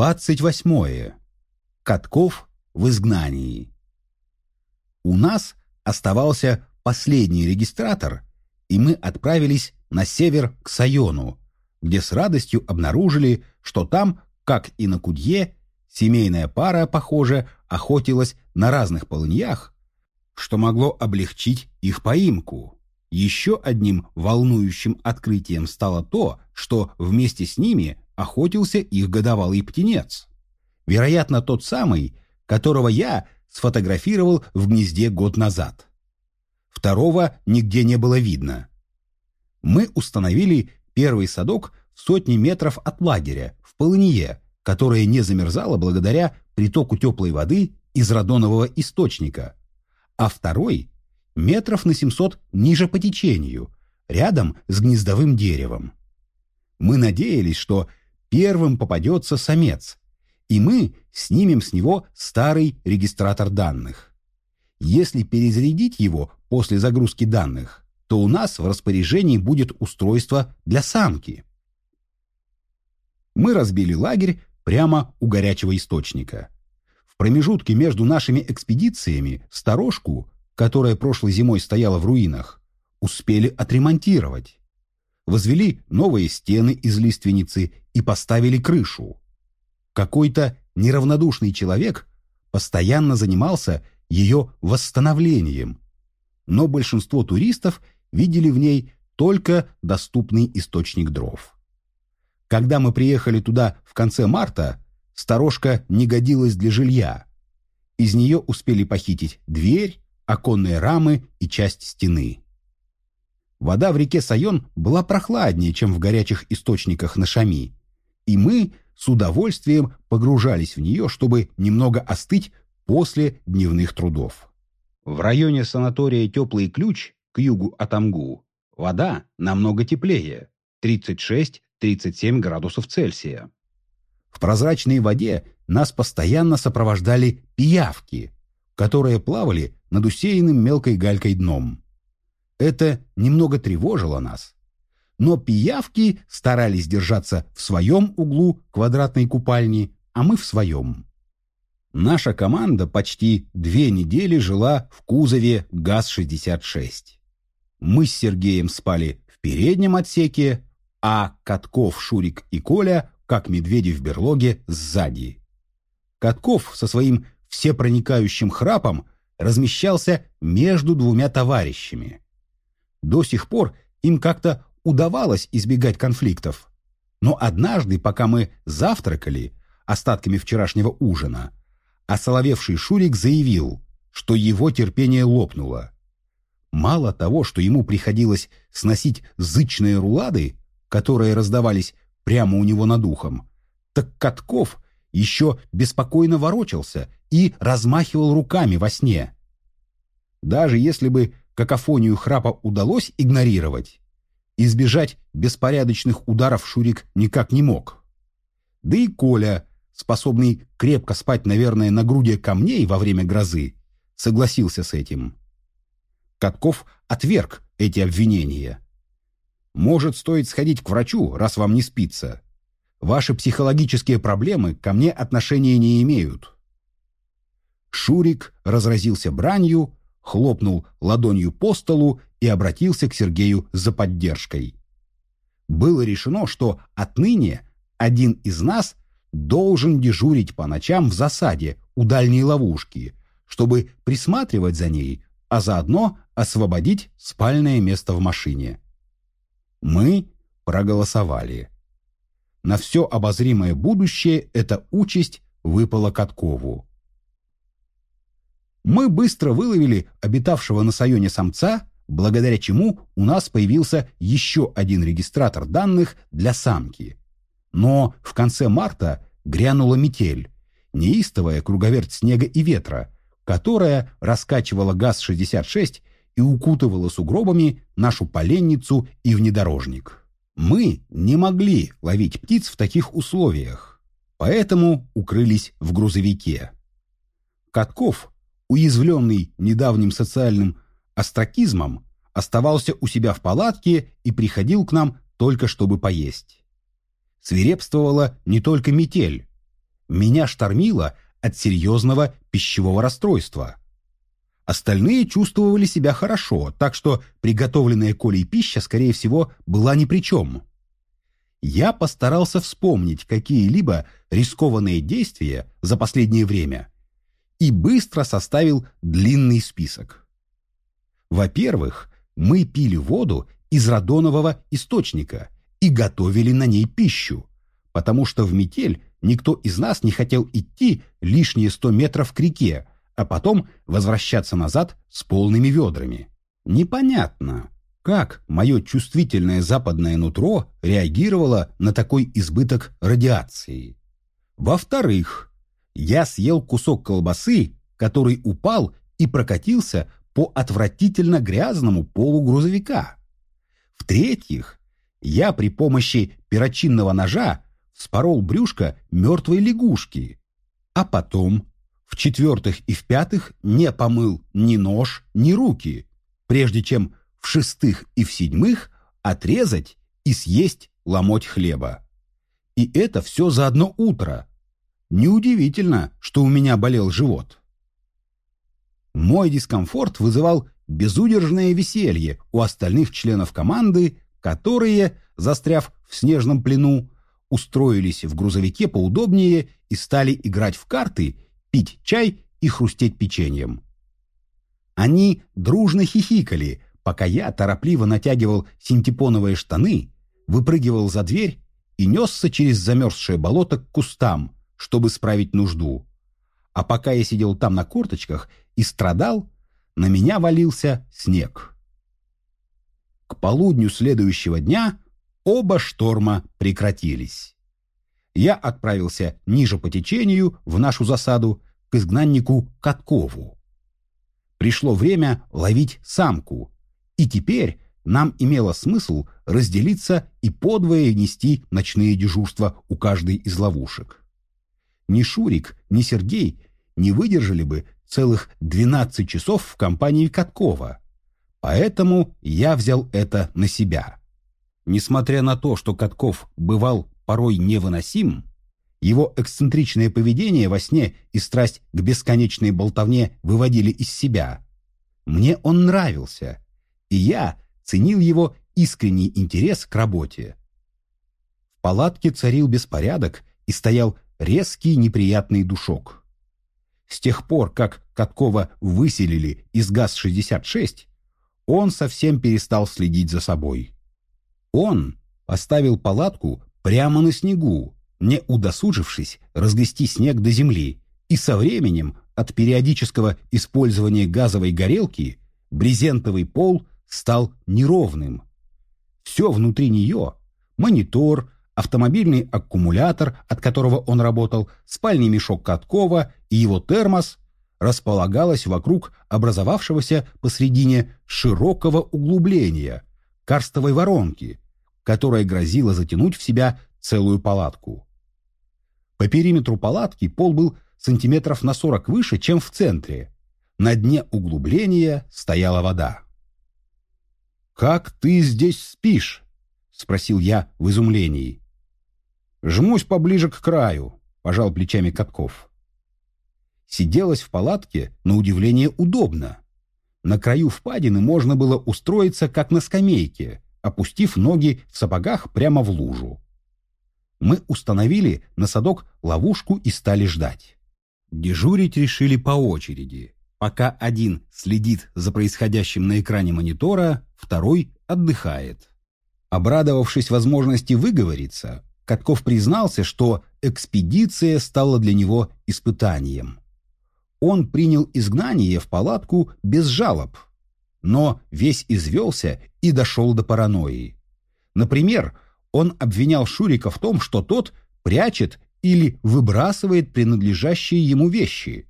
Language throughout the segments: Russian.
28. Катков в изгнании. У нас оставался последний регистратор, и мы отправились на север к Сайону, где с радостью обнаружили, что там, как и на Кудье, семейная пара, похоже, охотилась на разных полыньях, что могло облегчить их поимку. Еще одним волнующим открытием стало то, что вместе с ними охотился их годовалый птенец. Вероятно, тот самый, которого я сфотографировал в гнезде год назад. Второго нигде не было видно. Мы установили первый садок в сотни метров от лагеря, в полынье, которое не замерзало благодаря притоку теплой воды из радонового источника, а второй – метров на 700 ниже по течению, рядом с гнездовым деревом. Мы надеялись, что первым попадется самец, и мы снимем с него старый регистратор данных. Если перезарядить его после загрузки данных, то у нас в распоряжении будет устройство для самки. Мы разбили лагерь прямо у горячего источника. В промежутке между нашими экспедициями сторожку, которая прошлой зимой стояла в руинах, успели отремонтировать. Возвели новые стены из лиственницы и поставили крышу. Какой-то неравнодушный человек постоянно занимался ее восстановлением, но большинство туристов видели в ней только доступный источник дров. Когда мы приехали туда в конце марта, сторожка не годилась для жилья. Из нее успели похитить дверь, оконные рамы и часть стены. Вода в реке Сайон была прохладнее, чем в горячих источниках на Шами, и мы с удовольствием погружались в нее, чтобы немного остыть после дневных трудов. В районе санатория «Теплый ключ» к югу от Амгу вода намного теплее – 36-37 градусов Цельсия. В прозрачной воде нас постоянно сопровождали пиявки, которые плавали над усеянным мелкой галькой дном. Это немного тревожило нас. Но пиявки старались держаться в своем углу квадратной купальни, а мы в своем. Наша команда почти две недели жила в кузове ГАЗ-66. Мы с Сергеем спали в переднем отсеке, а Катков, Шурик и Коля, как медведи в берлоге, сзади. Катков со своим всепроникающим храпом размещался между двумя товарищами. До сих пор им как-то удавалось избегать конфликтов. Но однажды, пока мы завтракали остатками вчерашнего ужина, осоловевший Шурик заявил, что его терпение лопнуло. Мало того, что ему приходилось сносить зычные рулады, которые раздавались прямо у него над ухом, так Катков еще беспокойно ворочался и размахивал руками во сне. Даже если бы какофонию храпа удалось игнорировать, избежать беспорядочных ударов Шурик никак не мог. Да и Коля, способный крепко спать, наверное, на груди камней во время грозы, согласился с этим. Катков отверг эти обвинения. «Может, стоит сходить к врачу, раз вам не спится. Ваши психологические проблемы ко мне отношения не имеют». Шурик разразился бранью, хлопнул ладонью по столу и обратился к Сергею за поддержкой. Было решено, что отныне один из нас должен дежурить по ночам в засаде у дальней ловушки, чтобы присматривать за ней, а заодно освободить спальное место в машине. Мы проголосовали. На все обозримое будущее эта участь выпала Каткову. Мы быстро выловили обитавшего на Сайоне самца, благодаря чему у нас появился еще один регистратор данных для самки. Но в конце марта грянула метель, неистовая круговерть снега и ветра, которая раскачивала ГАЗ-66 и укутывала сугробами нашу поленницу и внедорожник. Мы не могли ловить птиц в таких условиях, поэтому укрылись в грузовике. Катков, уязвленный недавним социальным остракизмом, оставался у себя в палатке и приходил к нам только чтобы поесть. Свирепствовала не только метель, меня штормило от серьезного пищевого расстройства. Остальные чувствовали себя хорошо, так что приготовленная Колей пища, скорее всего, была ни при чем. Я постарался вспомнить какие-либо рискованные действия за последнее время и быстро составил длинный список. Во-первых, мы пили воду из радонового источника и готовили на ней пищу, потому что в метель никто из нас не хотел идти лишние сто метров к реке, а потом возвращаться назад с полными ведрами. Непонятно, как мое чувствительное западное нутро реагировало на такой избыток радиации. Во-вторых, я съел кусок колбасы, который упал и прокатился по отвратительно грязному полу грузовика. В-третьих, я при помощи перочинного ножа спорол брюшко мертвой лягушки, а потом в-четвертых и в-пятых, не помыл ни нож, ни руки, прежде чем в-шестых и в-седьмых отрезать и съесть ломоть хлеба. И это все за одно утро. Неудивительно, что у меня болел живот. Мой дискомфорт вызывал безудержное веселье у остальных членов команды, которые, застряв в снежном плену, устроились в грузовике поудобнее и стали играть в карты пить чай и хрустеть печеньем. Они дружно хихикали, пока я торопливо натягивал синтепоновые штаны, выпрыгивал за дверь и несся через замерзшее болото к кустам, чтобы справить нужду. А пока я сидел там на корточках и страдал, на меня валился снег. К полудню следующего дня оба шторма прекратились я отправился ниже по течению в нашу засаду к изгнаннику Каткову. Пришло время ловить самку, и теперь нам имело смысл разделиться и подвое нести ночные дежурства у каждой из ловушек. Ни Шурик, ни Сергей не выдержали бы целых 12 часов в компании Каткова, поэтому я взял это на себя. Несмотря на то, что Катков бывал порой невыносим, его эксцентричное поведение во сне и страсть к бесконечной болтовне выводили из себя. Мне он нравился, и я ценил его искренний интерес к работе. В палатке царил беспорядок и стоял резкий неприятный душок. С тех пор, как Каткова выселили из ГАЗ-66, он совсем перестал следить за собой. Он поставил палатку прямо на снегу, не удосужившись разгрести снег до земли, и со временем от периодического использования газовой горелки брезентовый пол стал неровным. Все внутри нее – монитор, автомобильный аккумулятор, от которого он работал, спальный мешок Каткова и его термос – располагалось вокруг образовавшегося посредине широкого углубления – карстовой воронки, которая грозила затянуть в себя целую палатку. По периметру палатки пол был сантиметров на 40 выше, чем в центре. На дне углубления стояла вода. «Как ты здесь спишь?» — спросил я в изумлении. «Жмусь поближе к краю», — пожал плечами Катков. Сиделось в палатке, на удивление, удобно. На краю впадины можно было устроиться, как на скамейке, опустив ноги в сапогах прямо в лужу. Мы установили на садок ловушку и стали ждать. Дежурить решили по очереди. Пока один следит за происходящим на экране монитора, второй отдыхает. Обрадовавшись возможности выговориться, Катков признался, что экспедиция стала для него испытанием. Он принял изгнание в палатку без жалоб – но весь извелся и дошел до паранойи. Например, он обвинял Шурика в том, что тот прячет или выбрасывает принадлежащие ему вещи.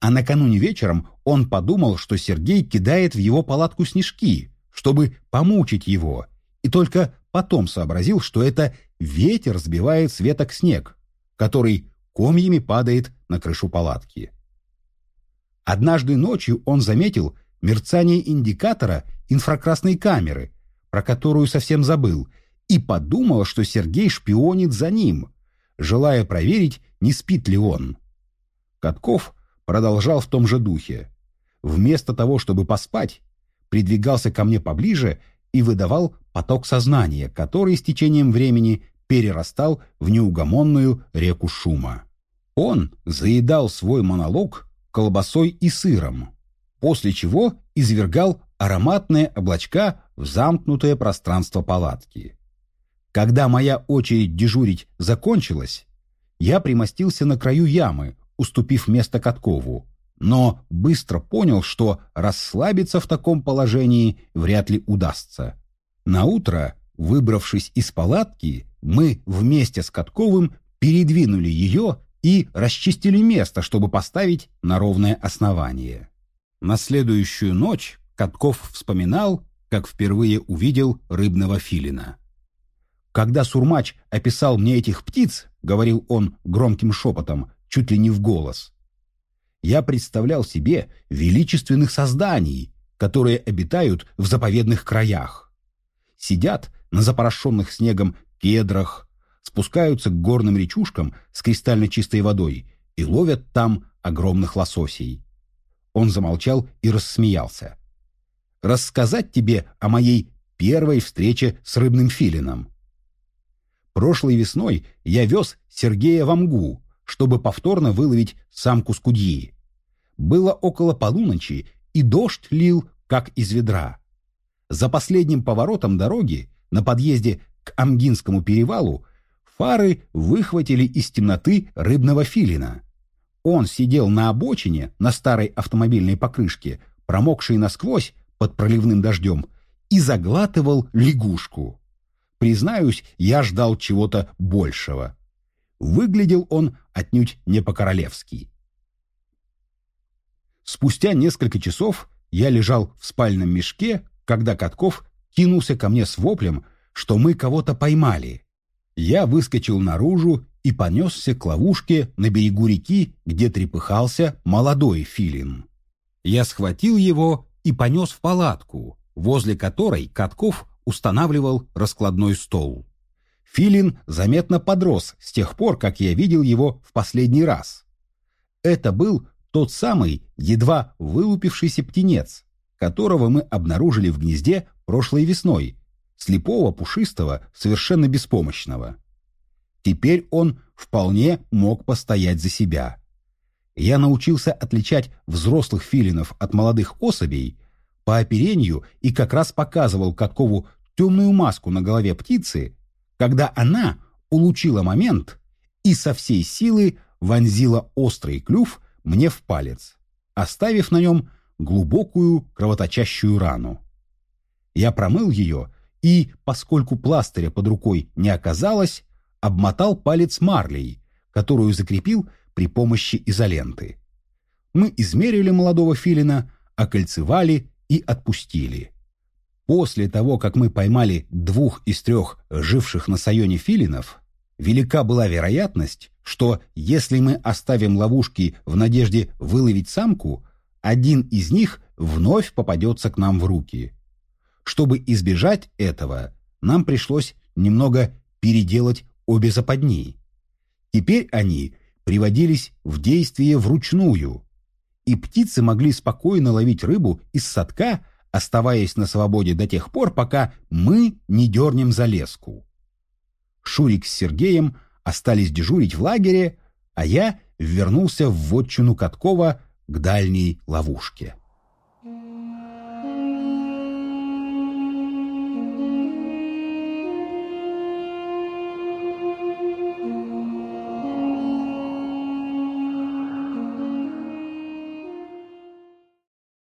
А накануне вечером он подумал, что Сергей кидает в его палатку снежки, чтобы помучить его, и только потом сообразил, что это ветер сбивает с веток снег, который комьями падает на крышу палатки. Однажды ночью он заметил, мерцание индикатора инфракрасной камеры, про которую совсем забыл, и подумал, что Сергей шпионит за ним, желая проверить, не спит ли он. Катков продолжал в том же духе. Вместо того, чтобы поспать, придвигался ко мне поближе и выдавал поток сознания, который с течением времени перерастал в неугомонную реку шума. Он заедал свой монолог колбасой и сыром, после чего извергал ароматные облачка в замкнутое пространство палатки. Когда моя очередь дежурить закончилась, я примостился на краю ямы, уступив место Каткову, но быстро понял, что расслабиться в таком положении вряд ли удастся. Наутро, выбравшись из палатки, мы вместе с Катковым передвинули ее и расчистили место, чтобы поставить на ровное основание. На следующую ночь Катков вспоминал, как впервые увидел рыбного филина. Когда Сурмач описал мне этих птиц, говорил он громким шепотом, чуть ли не в голос, я представлял себе величественных созданий, которые обитают в заповедных краях. Сидят на запорошенных снегом кедрах, спускаются к горным речушкам с кристально чистой водой и ловят там огромных лососей. Он замолчал и рассмеялся. «Рассказать тебе о моей первой встрече с рыбным филином?» Прошлой весной я вез Сергея в Амгу, чтобы повторно выловить самку скудьи. Было около полуночи, и дождь лил, как из ведра. За последним поворотом дороги, на подъезде к Амгинскому перевалу, фары выхватили из темноты рыбного филина. Он сидел на обочине, на старой автомобильной покрышке, промокшей насквозь под проливным дождем, и заглатывал лягушку. Признаюсь, я ждал чего-то большего. Выглядел он отнюдь не по-королевски. Спустя несколько часов я лежал в спальном мешке, когда Катков кинулся ко мне с воплем, что мы кого-то поймали. Я выскочил наружу и понесся к ловушке на берегу реки, где трепыхался молодой филин. Я схватил его и понес в палатку, возле которой Катков устанавливал раскладной стол. Филин заметно подрос с тех пор, как я видел его в последний раз. Это был тот самый едва вылупившийся птенец, которого мы обнаружили в гнезде прошлой весной, слепого, пушистого, совершенно беспомощного. Теперь он вполне мог постоять за себя. Я научился отличать взрослых филинов от молодых особей по оперению и как раз показывал Каткову темную маску на голове птицы, когда она улучила момент и со всей силы вонзила острый клюв мне в палец, оставив на нем глубокую кровоточащую рану. Я промыл ее и, поскольку пластыря под рукой не оказалось, обмотал палец марлей, которую закрепил при помощи изоленты. Мы измерили молодого филина, окольцевали и отпустили. После того, как мы поймали двух из трех живших на Сайоне филинов, велика была вероятность, что если мы оставим ловушки в надежде выловить самку, один из них вновь попадется к нам в руки. Чтобы избежать этого, нам пришлось немного переделать обе западни. Теперь они приводились в действие вручную, и птицы могли спокойно ловить рыбу из садка, оставаясь на свободе до тех пор, пока мы не дернем за леску. Шурик с Сергеем остались дежурить в лагере, а я вернулся в вотчину Каткова к дальней ловушке.